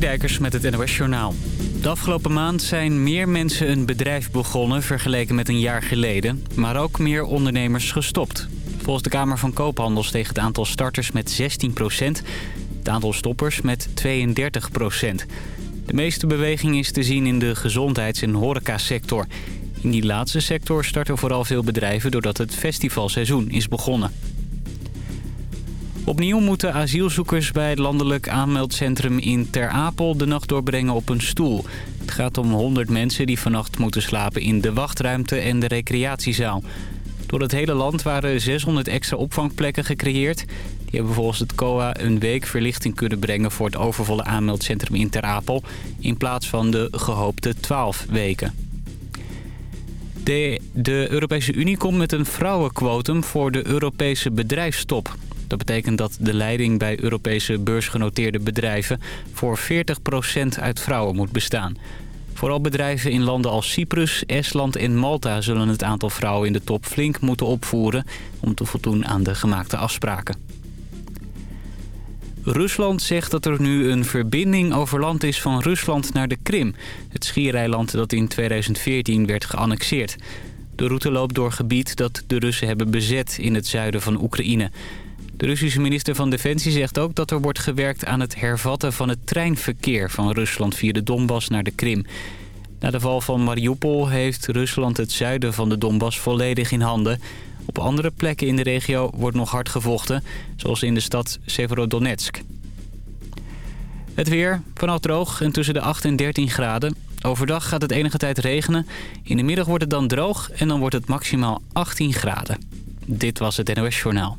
Dijkers met het NOS Journaal. De afgelopen maand zijn meer mensen een bedrijf begonnen vergeleken met een jaar geleden. Maar ook meer ondernemers gestopt. Volgens de Kamer van Koophandel steeg het aantal starters met 16% Het aantal stoppers met 32% De meeste beweging is te zien in de gezondheids- en horecasector. In die laatste sector starten vooral veel bedrijven doordat het festivalseizoen is begonnen. Opnieuw moeten asielzoekers bij het landelijk aanmeldcentrum in Ter Apel de nacht doorbrengen op een stoel. Het gaat om 100 mensen die vannacht moeten slapen in de wachtruimte en de recreatiezaal. Door het hele land waren 600 extra opvangplekken gecreëerd. Die hebben volgens het COA een week verlichting kunnen brengen voor het overvolle aanmeldcentrum in Ter Apel... in plaats van de gehoopte 12 weken. De, de Europese Unie komt met een vrouwenquotum voor de Europese bedrijfstop. Dat betekent dat de leiding bij Europese beursgenoteerde bedrijven... voor 40% uit vrouwen moet bestaan. Vooral bedrijven in landen als Cyprus, Estland en Malta... zullen het aantal vrouwen in de top flink moeten opvoeren... om te voldoen aan de gemaakte afspraken. Rusland zegt dat er nu een verbinding over land is van Rusland naar de Krim. Het schiereiland dat in 2014 werd geannexeerd. De route loopt door gebied dat de Russen hebben bezet in het zuiden van Oekraïne. De Russische minister van Defensie zegt ook dat er wordt gewerkt aan het hervatten van het treinverkeer van Rusland via de Donbass naar de Krim. Na de val van Mariupol heeft Rusland het zuiden van de Donbass volledig in handen. Op andere plekken in de regio wordt nog hard gevochten, zoals in de stad Severodonetsk. Het weer, vanaf droog en tussen de 8 en 13 graden. Overdag gaat het enige tijd regenen. In de middag wordt het dan droog en dan wordt het maximaal 18 graden. Dit was het NOS Journaal.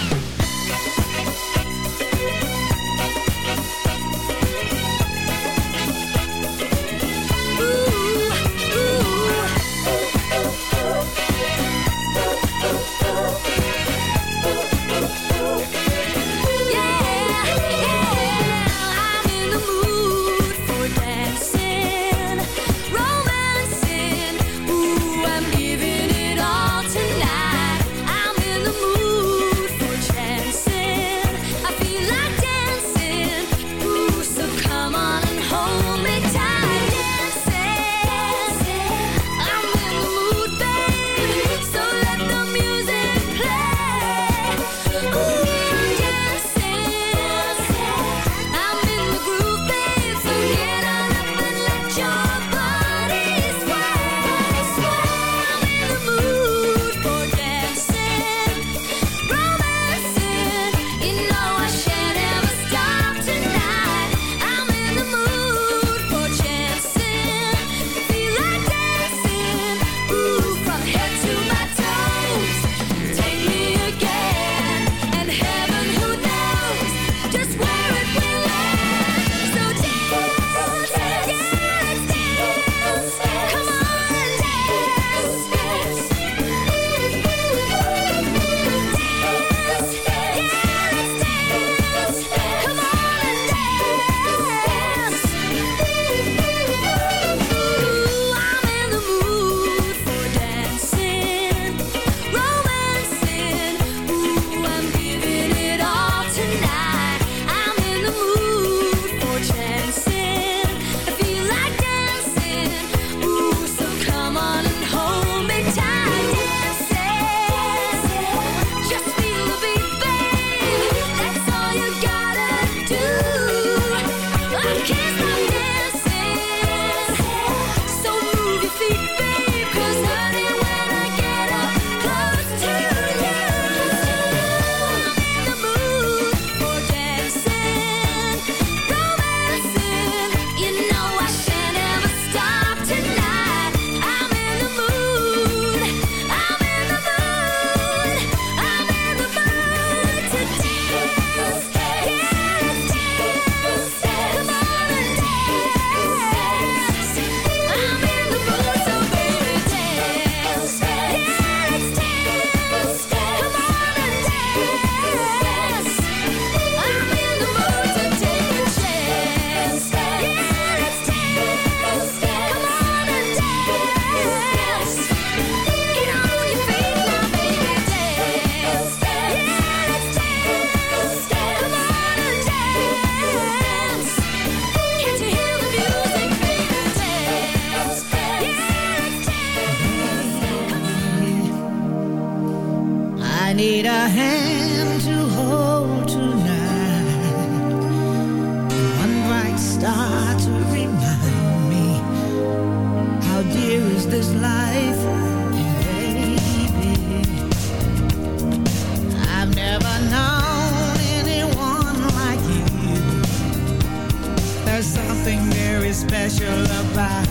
Special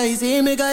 Zij is in, ik ga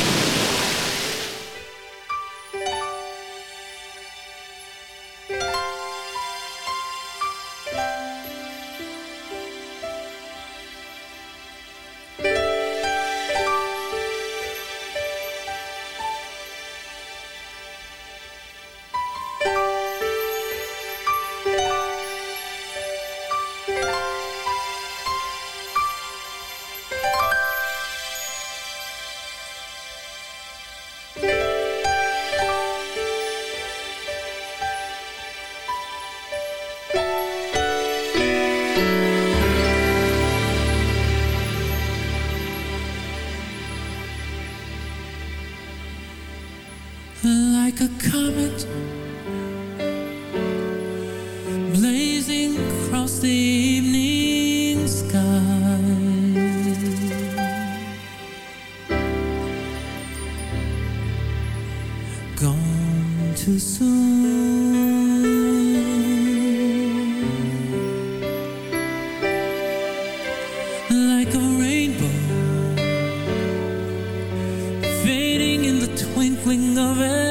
swing of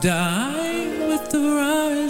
die with the rise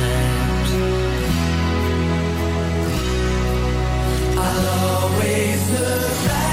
I'll always look back.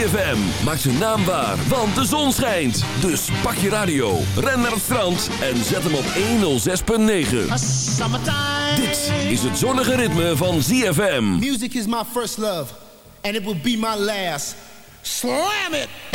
ZFM. Maak zijn naam waar, want de zon schijnt. Dus pak je radio, ren naar het strand en zet hem op 106.9. Dit is het zonnige ritme van ZFM. Music is my first love and it will be my last. Slam it!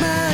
Wat ik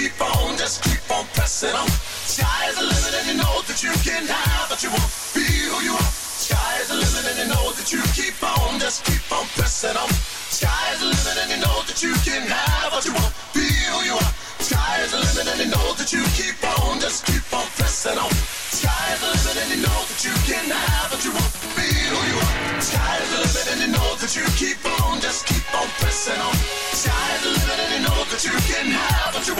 keep on, just keep on pressing on. Sky is the limit and you know that you can have, but you won't be who you are. Sky is the limit and you know that you keep on, just keep on pressing on. Sky is the limit and you know that you can have, but you won't be who you are. Sky is the limit and you know that you keep on, just keep on pressing on. Sky is the limit and you know that you can have, but you won't be who you are. Sky is the limit and you know that you keep on, just keep on pressing on. Sky is the limit and you know that you can have, what you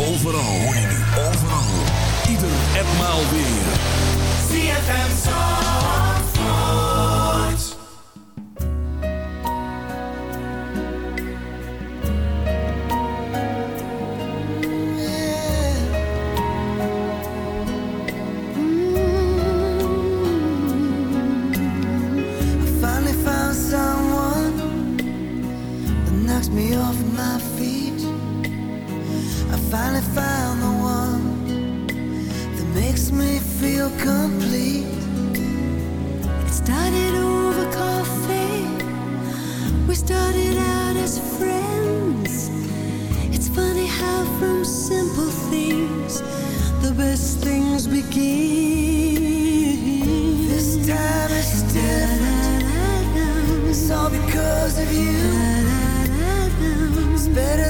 overal. All because of you. It's better